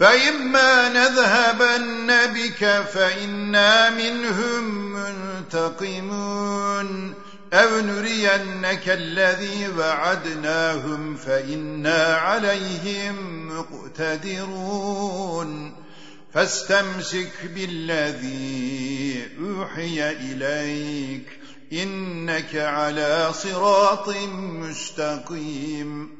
فإما نذهبن بك فإنا منهم منتقمون. أو نرينك الذي وعدناهم فإنا عليهم مقتدرون. فاستمسك بالذي أوحي إليك إنك على صراط مستقيم.